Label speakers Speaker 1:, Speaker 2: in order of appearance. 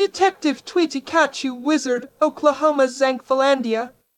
Speaker 1: Detective Tweety Catch, you wizard, Oklahoma Zankphalandia.